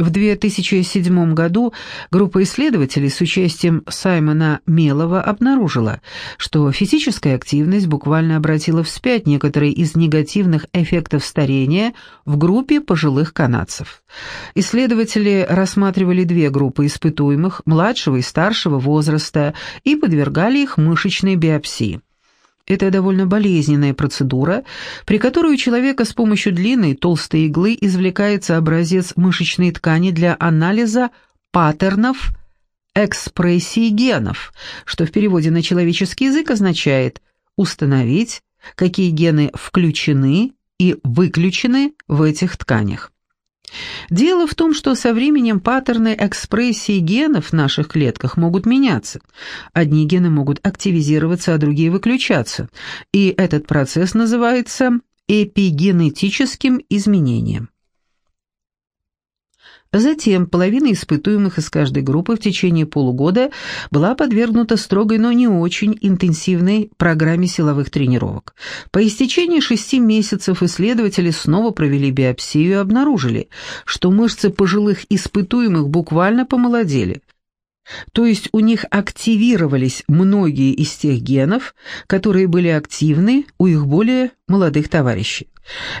В 2007 году группа исследователей с участием Саймона Мелова обнаружила, что физическая активность буквально обратила вспять некоторые из негативных эффектов старения в группе пожилых канадцев. Исследователи рассматривали две группы испытуемых, младшего и старшего возраста, и подвергали их мышечной биопсии. Это довольно болезненная процедура, при которой у человека с помощью длинной толстой иглы извлекается образец мышечной ткани для анализа паттернов экспрессии генов, что в переводе на человеческий язык означает установить, какие гены включены и выключены в этих тканях. Дело в том, что со временем паттерны экспрессии генов в наших клетках могут меняться. Одни гены могут активизироваться, а другие выключаться. И этот процесс называется эпигенетическим изменением. Затем половина испытуемых из каждой группы в течение полугода была подвергнута строгой, но не очень интенсивной программе силовых тренировок. По истечении шести месяцев исследователи снова провели биопсию и обнаружили, что мышцы пожилых испытуемых буквально помолодели. То есть у них активировались многие из тех генов, которые были активны у их более молодых товарищей.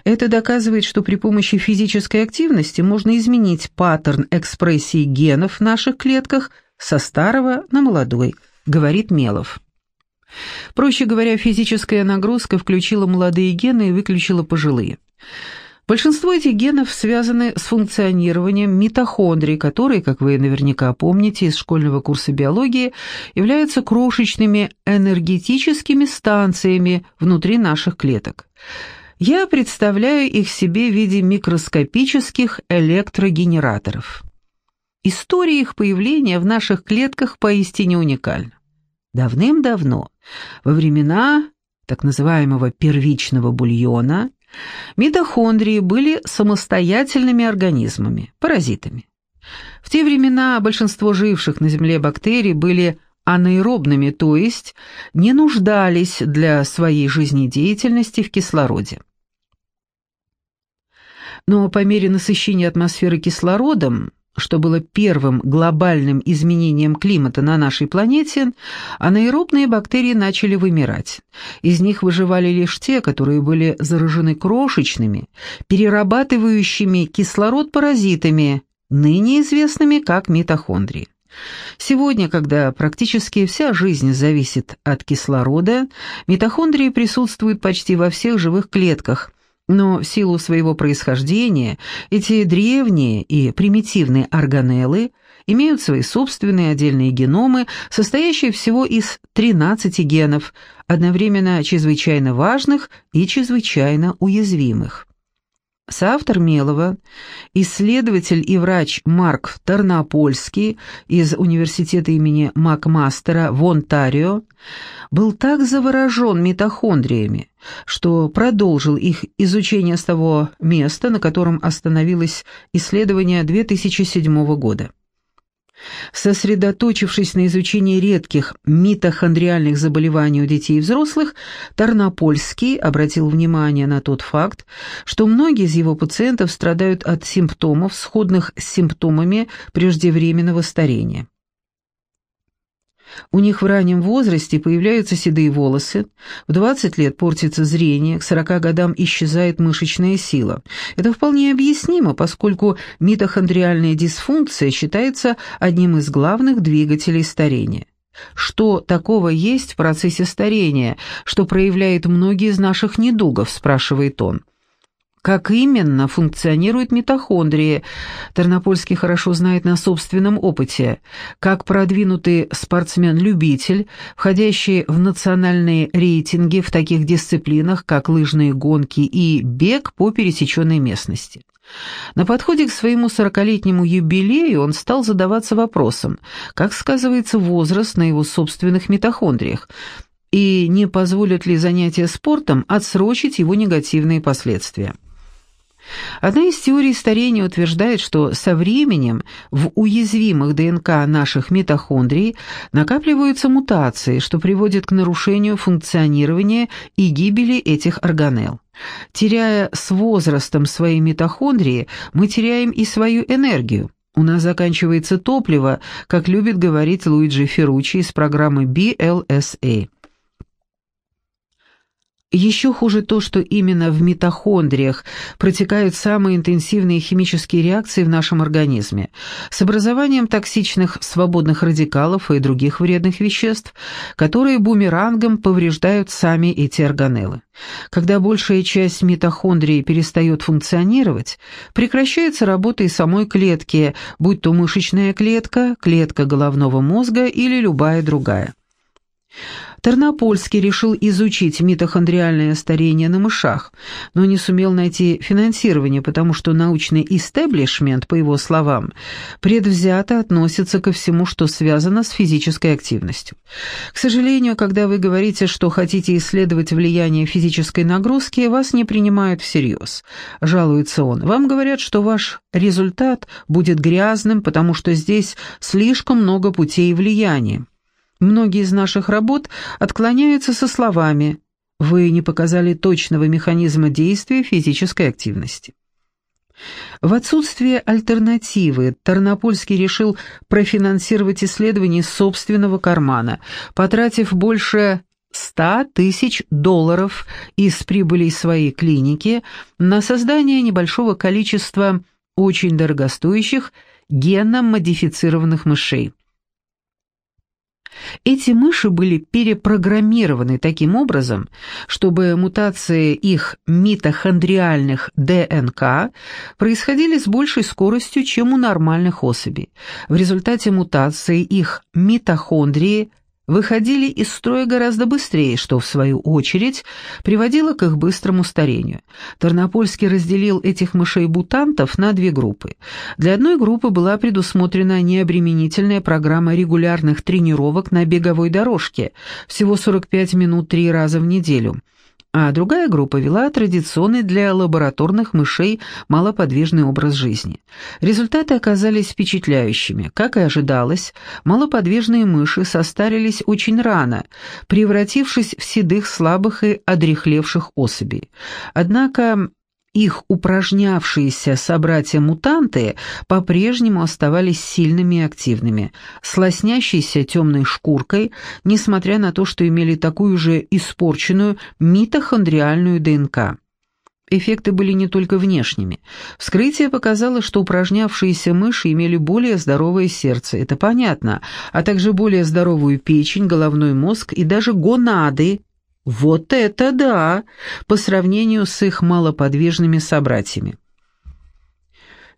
Это доказывает, что при помощи физической активности можно изменить паттерн экспрессии генов в наших клетках со старого на молодой, говорит Мелов. Проще говоря, физическая нагрузка включила молодые гены и выключила пожилые. Большинство этих генов связаны с функционированием митохондрий, которые, как вы наверняка помните из школьного курса биологии, являются крошечными энергетическими станциями внутри наших клеток. Я представляю их себе в виде микроскопических электрогенераторов. История их появления в наших клетках поистине уникальна. Давным-давно, во времена так называемого первичного бульона, митохондрии были самостоятельными организмами, паразитами. В те времена большинство живших на Земле бактерий были анаэробными, то есть не нуждались для своей жизнедеятельности в кислороде. Но по мере насыщения атмосферы кислородом, что было первым глобальным изменением климата на нашей планете, анаэробные бактерии начали вымирать. Из них выживали лишь те, которые были заражены крошечными, перерабатывающими кислород паразитами, ныне известными как митохондрии. Сегодня, когда практически вся жизнь зависит от кислорода, митохондрии присутствуют почти во всех живых клетках – но в силу своего происхождения эти древние и примитивные органеллы имеют свои собственные отдельные геномы, состоящие всего из 13 генов, одновременно чрезвычайно важных и чрезвычайно уязвимых. Соавтор Мелова, исследователь и врач Марк Тарнопольский из университета имени Макмастера в Онтарио, был так заворожен митохондриями, что продолжил их изучение с того места, на котором остановилось исследование 2007 года. Сосредоточившись на изучении редких митохондриальных заболеваний у детей и взрослых, Тарнопольский обратил внимание на тот факт, что многие из его пациентов страдают от симптомов, сходных с симптомами преждевременного старения. У них в раннем возрасте появляются седые волосы, в 20 лет портится зрение, к 40 годам исчезает мышечная сила. Это вполне объяснимо, поскольку митохондриальная дисфункция считается одним из главных двигателей старения. Что такого есть в процессе старения, что проявляет многие из наших недугов, спрашивает он. Как именно функционирует митохондрия, Тернопольский хорошо знает на собственном опыте. Как продвинутый спортсмен-любитель, входящий в национальные рейтинги в таких дисциплинах, как лыжные гонки и бег по пересеченной местности. На подходе к своему сорокалетнему юбилею он стал задаваться вопросом, как сказывается возраст на его собственных митохондриях, и не позволят ли занятия спортом отсрочить его негативные последствия. Одна из теорий старения утверждает, что со временем в уязвимых ДНК наших митохондрий накапливаются мутации, что приводит к нарушению функционирования и гибели этих органелл. Теряя с возрастом свои митохондрии, мы теряем и свою энергию. У нас заканчивается топливо, как любит говорить Луиджи Ферручи из программы BLSA. Еще хуже то, что именно в митохондриях протекают самые интенсивные химические реакции в нашем организме с образованием токсичных свободных радикалов и других вредных веществ, которые бумерангом повреждают сами эти органеллы. Когда большая часть митохондрии перестает функционировать, прекращается работа и самой клетки, будь то мышечная клетка, клетка головного мозга или любая другая. Тарнопольский решил изучить митохондриальное старение на мышах, но не сумел найти финансирование, потому что научный истеблишмент, по его словам, предвзято относится ко всему, что связано с физической активностью. К сожалению, когда вы говорите, что хотите исследовать влияние физической нагрузки, вас не принимают всерьез. Жалуется он. Вам говорят, что ваш результат будет грязным, потому что здесь слишком много путей влияния. Многие из наших работ отклоняются со словами «Вы не показали точного механизма действия физической активности». В отсутствие альтернативы Тарнопольский решил профинансировать исследования собственного кармана, потратив больше 100 тысяч долларов из прибылей своей клиники на создание небольшого количества очень дорогостоящих генно-модифицированных мышей. Эти мыши были перепрограммированы таким образом, чтобы мутации их митохондриальных ДНК происходили с большей скоростью, чем у нормальных особей. В результате мутации их митохондрии выходили из строя гораздо быстрее, что, в свою очередь, приводило к их быстрому старению. Тарнопольский разделил этих мышей-бутантов на две группы. Для одной группы была предусмотрена необременительная программа регулярных тренировок на беговой дорожке, всего 45 минут три раза в неделю – а другая группа вела традиционный для лабораторных мышей малоподвижный образ жизни. Результаты оказались впечатляющими. Как и ожидалось, малоподвижные мыши состарились очень рано, превратившись в седых, слабых и одрехлевших особей. Однако их упражнявшиеся собратья-мутанты по-прежнему оставались сильными и активными, с темной шкуркой, несмотря на то, что имели такую же испорченную митохондриальную ДНК. Эффекты были не только внешними. Вскрытие показало, что упражнявшиеся мыши имели более здоровое сердце, это понятно, а также более здоровую печень, головной мозг и даже гонады, вот это да, по сравнению с их малоподвижными собратьями.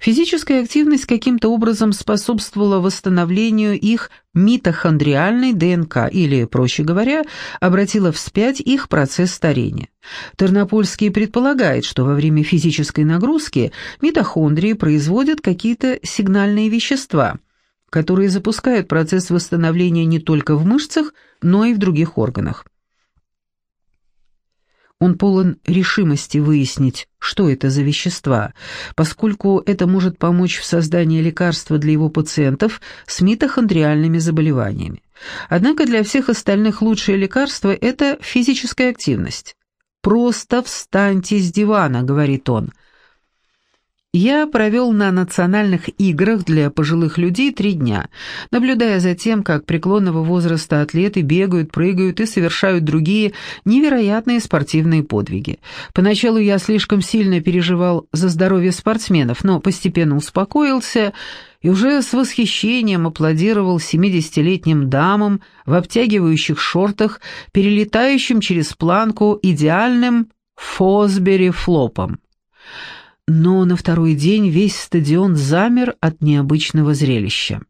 Физическая активность каким-то образом способствовала восстановлению их митохондриальной ДНК, или, проще говоря, обратила вспять их процесс старения. Тернопольский предполагает, что во время физической нагрузки митохондрии производят какие-то сигнальные вещества, которые запускают процесс восстановления не только в мышцах, но и в других органах. Он полон решимости выяснить, что это за вещества, поскольку это может помочь в создании лекарства для его пациентов с митохондриальными заболеваниями. Однако для всех остальных лучшее лекарство – это физическая активность. «Просто встаньте с дивана», — говорит он, — я провел на национальных играх для пожилых людей три дня, наблюдая за тем, как преклонного возраста атлеты бегают, прыгают и совершают другие невероятные спортивные подвиги. Поначалу я слишком сильно переживал за здоровье спортсменов, но постепенно успокоился и уже с восхищением аплодировал 70-летним дамам в обтягивающих шортах, перелетающим через планку идеальным Фосбери-флопом но на второй день весь стадион замер от необычного зрелища.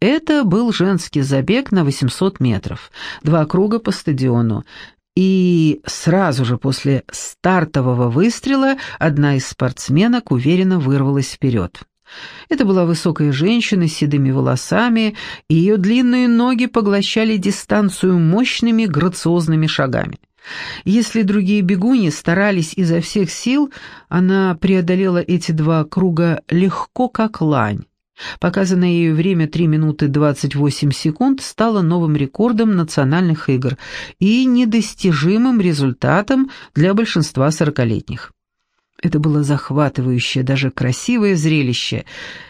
Это был женский забег на 800 метров, два круга по стадиону, и сразу же после стартового выстрела одна из спортсменок уверенно вырвалась вперед. Это была высокая женщина с седыми волосами, и ее длинные ноги поглощали дистанцию мощными грациозными шагами. Если другие бегуни старались изо всех сил, она преодолела эти два круга легко, как лань. Показанное ею время 3 минуты 28 секунд стало новым рекордом национальных игр и недостижимым результатом для большинства сорокалетних. Это было захватывающее, даже красивое зрелище.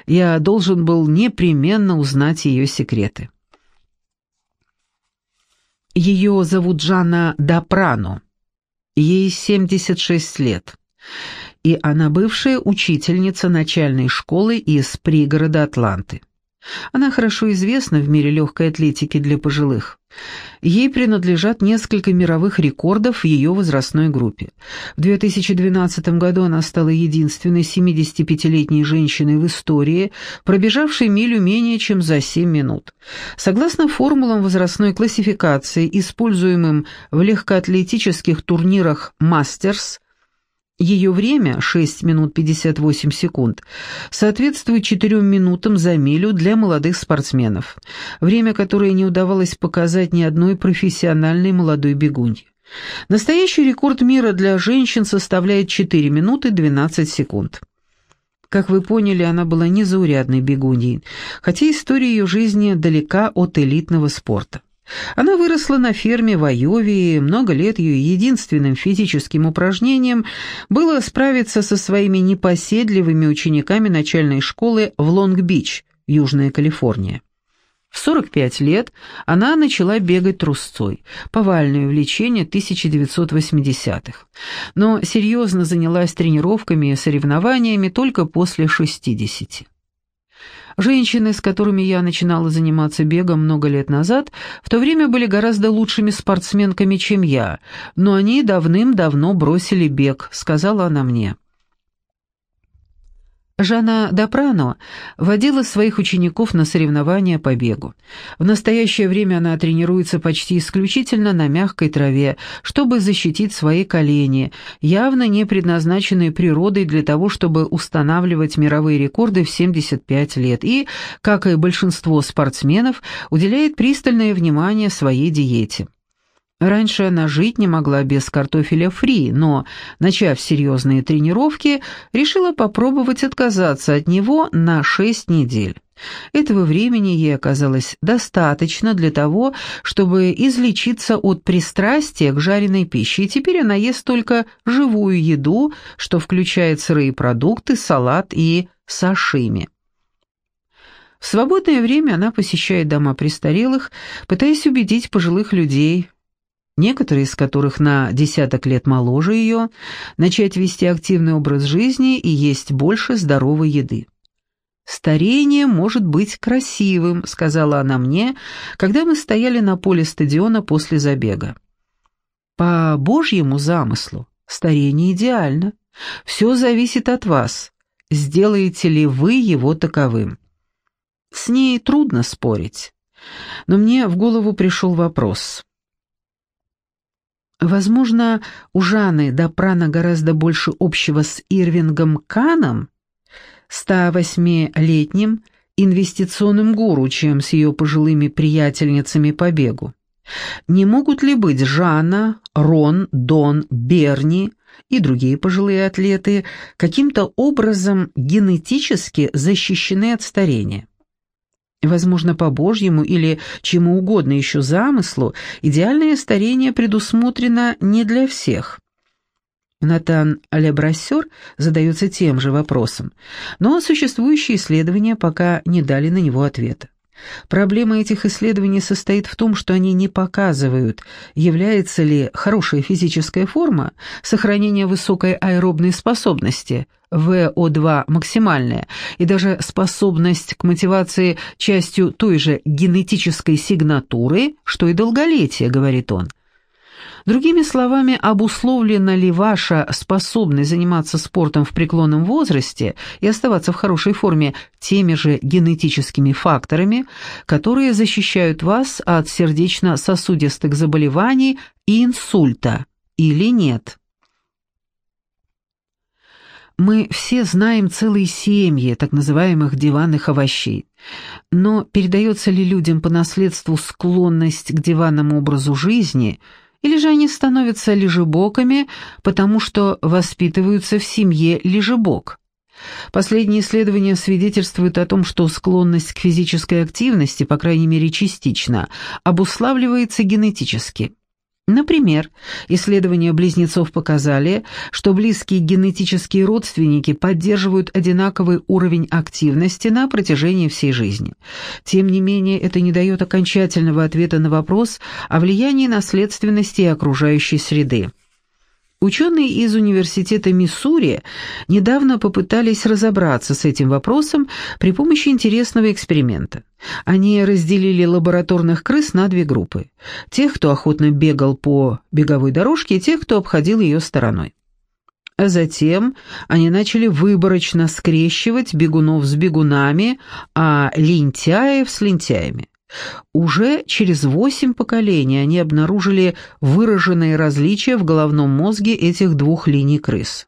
Я должен был непременно узнать ее секреты. Ее зовут Жанна Дапрано. Ей 76 лет. И она бывшая учительница начальной школы из пригорода Атланты. Она хорошо известна в мире легкой атлетики для пожилых. Ей принадлежат несколько мировых рекордов в ее возрастной группе. В 2012 году она стала единственной 75-летней женщиной в истории, пробежавшей милю менее чем за 7 минут. Согласно формулам возрастной классификации, используемым в легкоатлетических турнирах «Мастерс», ее время, 6 минут 58 секунд, соответствует 4 минутам за милю для молодых спортсменов, время, которое не удавалось показать ни одной профессиональной молодой бегунье. Настоящий рекорд мира для женщин составляет 4 минуты 12 секунд. Как вы поняли, она была незаурядной бегуньей, хотя история ее жизни далека от элитного спорта. Она выросла на ферме в Айове, и много лет ее единственным физическим упражнением было справиться со своими непоседливыми учениками начальной школы в Лонг-Бич, Южная Калифорния. В 45 лет она начала бегать трусцой, повальное увлечение 1980-х, но серьезно занялась тренировками и соревнованиями только после 60. Женщины, с которыми я начинала заниматься бегом много лет назад, в то время были гораздо лучшими спортсменками, чем я, но они давным-давно бросили бег, сказала она мне. Жанна Дапрано водила своих учеников на соревнования по бегу. В настоящее время она тренируется почти исключительно на мягкой траве, чтобы защитить свои колени, явно не предназначенные природой для того, чтобы устанавливать мировые рекорды в 75 лет, и, как и большинство спортсменов, уделяет пристальное внимание своей диете. Раньше она жить не могла без картофеля фри, но, начав серьезные тренировки, решила попробовать отказаться от него на шесть недель. Этого времени ей оказалось достаточно для того, чтобы излечиться от пристрастия к жареной пище, и теперь она ест только живую еду, что включает сырые продукты, салат и сашими. В свободное время она посещает дома престарелых, пытаясь убедить пожилых людей, некоторые из которых на десяток лет моложе ее, начать вести активный образ жизни и есть больше здоровой еды. «Старение может быть красивым», — сказала она мне, когда мы стояли на поле стадиона после забега. «По Божьему замыслу старение идеально. Все зависит от вас, сделаете ли вы его таковым. С ней трудно спорить. Но мне в голову пришел вопрос. Возможно, у Жанны Дапрана гораздо больше общего с Ирвингом Каном, 108-летним инвестиционным гуру, чем с ее пожилыми приятельницами по бегу. Не могут ли быть Жанна, Рон, Дон, Берни и другие пожилые атлеты каким-то образом генетически защищены от старения? Возможно, по Божьему или чему угодно еще замыслу, идеальное старение предусмотрено не для всех. Натан Лебрассер задается тем же вопросом, но существующие исследования пока не дали на него ответа. Проблема этих исследований состоит в том, что они не показывают, является ли хорошая физическая форма, сохранение высокой аэробной способности, ВО2 максимальная, и даже способность к мотивации частью той же генетической сигнатуры, что и долголетие, говорит он – Другими словами, обусловлена ли ваша способность заниматься спортом в преклонном возрасте и оставаться в хорошей форме теми же генетическими факторами, которые защищают вас от сердечно-сосудистых заболеваний и инсульта, или нет? Мы все знаем целые семьи так называемых диванных овощей. Но передается ли людям по наследству склонность к диванному образу жизни – Или же они становятся лежебоками, потому что воспитываются в семье лежебок? Последние исследования свидетельствуют о том, что склонность к физической активности, по крайней мере частично, обуславливается генетически. Например, исследования близнецов показали, что близкие генетические родственники поддерживают одинаковый уровень активности на протяжении всей жизни. Тем не менее, это не дает окончательного ответа на вопрос о влиянии наследственности и окружающей среды. Ученые из Университета Миссури недавно попытались разобраться с этим вопросом при помощи интересного эксперимента. Они разделили лабораторных крыс на две группы. Тех, кто охотно бегал по беговой дорожке, и тех, кто обходил ее стороной. А затем они начали выборочно скрещивать бегунов с бегунами, а лентяев с лентяями. Уже через восемь поколений они обнаружили выраженные различия в головном мозге этих двух линий крыс.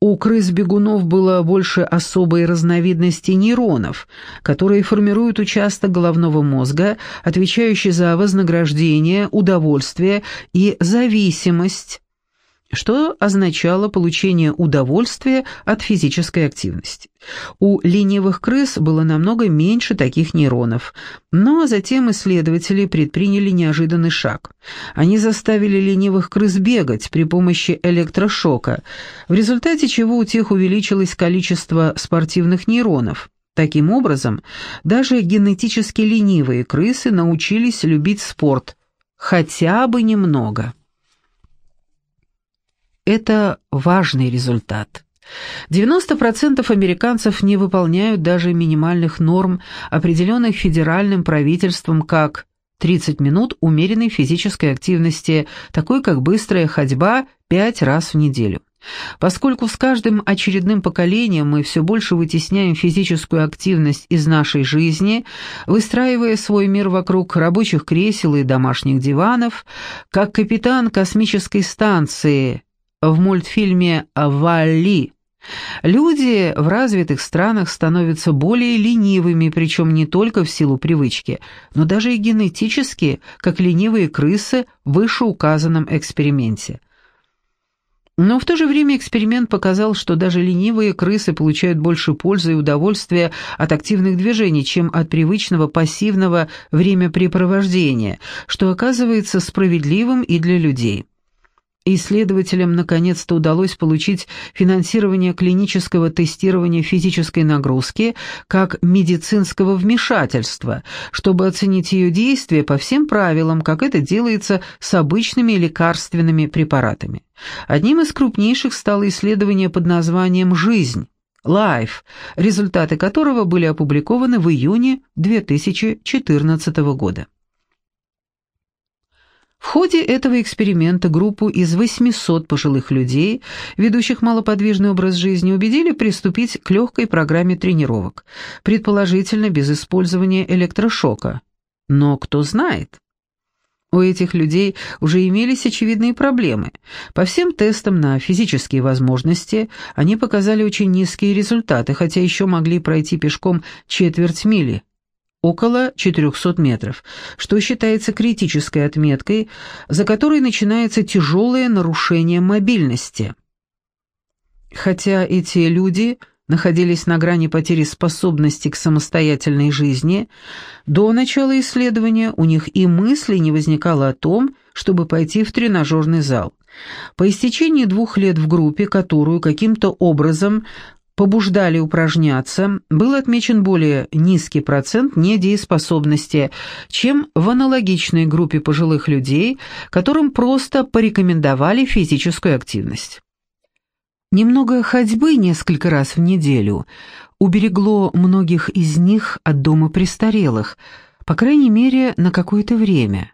У крыс-бегунов было больше особой разновидности нейронов, которые формируют участок головного мозга, отвечающий за вознаграждение, удовольствие и зависимость что означало получение удовольствия от физической активности. У ленивых крыс было намного меньше таких нейронов, но затем исследователи предприняли неожиданный шаг. Они заставили ленивых крыс бегать при помощи электрошока, в результате чего у тех увеличилось количество спортивных нейронов. Таким образом, даже генетически ленивые крысы научились любить спорт, хотя бы немного. Это важный результат. 90% американцев не выполняют даже минимальных норм, определенных федеральным правительством как 30 минут умеренной физической активности, такой как быстрая ходьба 5 раз в неделю. Поскольку с каждым очередным поколением мы все больше вытесняем физическую активность из нашей жизни, выстраивая свой мир вокруг рабочих кресел и домашних диванов, как капитан космической станции в мультфильме «Валли». Люди в развитых странах становятся более ленивыми, причем не только в силу привычки, но даже и генетически, как ленивые крысы в вышеуказанном эксперименте. Но в то же время эксперимент показал, что даже ленивые крысы получают больше пользы и удовольствия от активных движений, чем от привычного пассивного времяпрепровождения, что оказывается справедливым и для людей. Исследователям наконец-то удалось получить финансирование клинического тестирования физической нагрузки как медицинского вмешательства, чтобы оценить ее действие по всем правилам, как это делается с обычными лекарственными препаратами. Одним из крупнейших стало исследование под названием «Жизнь». Life, результаты которого были опубликованы в июне 2014 года. В ходе этого эксперимента группу из 800 пожилых людей, ведущих малоподвижный образ жизни, убедили приступить к легкой программе тренировок, предположительно без использования электрошока. Но кто знает? У этих людей уже имелись очевидные проблемы. По всем тестам на физические возможности они показали очень низкие результаты, хотя еще могли пройти пешком четверть мили около 400 метров, что считается критической отметкой, за которой начинается тяжелое нарушение мобильности. Хотя эти люди находились на грани потери способности к самостоятельной жизни, до начала исследования у них и мысли не возникало о том, чтобы пойти в тренажерный зал. По истечении двух лет в группе, которую каким-то образом побуждали упражняться, был отмечен более низкий процент недееспособности, чем в аналогичной группе пожилых людей, которым просто порекомендовали физическую активность. Немного ходьбы несколько раз в неделю уберегло многих из них от дома престарелых, по крайней мере, на какое-то время.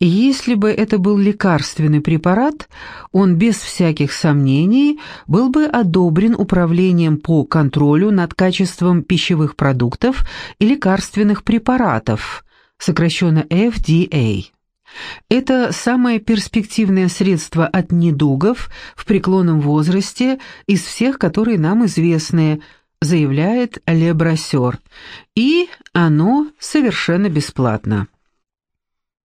Если бы это был лекарственный препарат, он без всяких сомнений был бы одобрен Управлением по контролю над качеством пищевых продуктов и лекарственных препаратов, сокращенно FDA. Это самое перспективное средство от недугов в преклонном возрасте из всех, которые нам известны, заявляет Лебрасер, и оно совершенно бесплатно.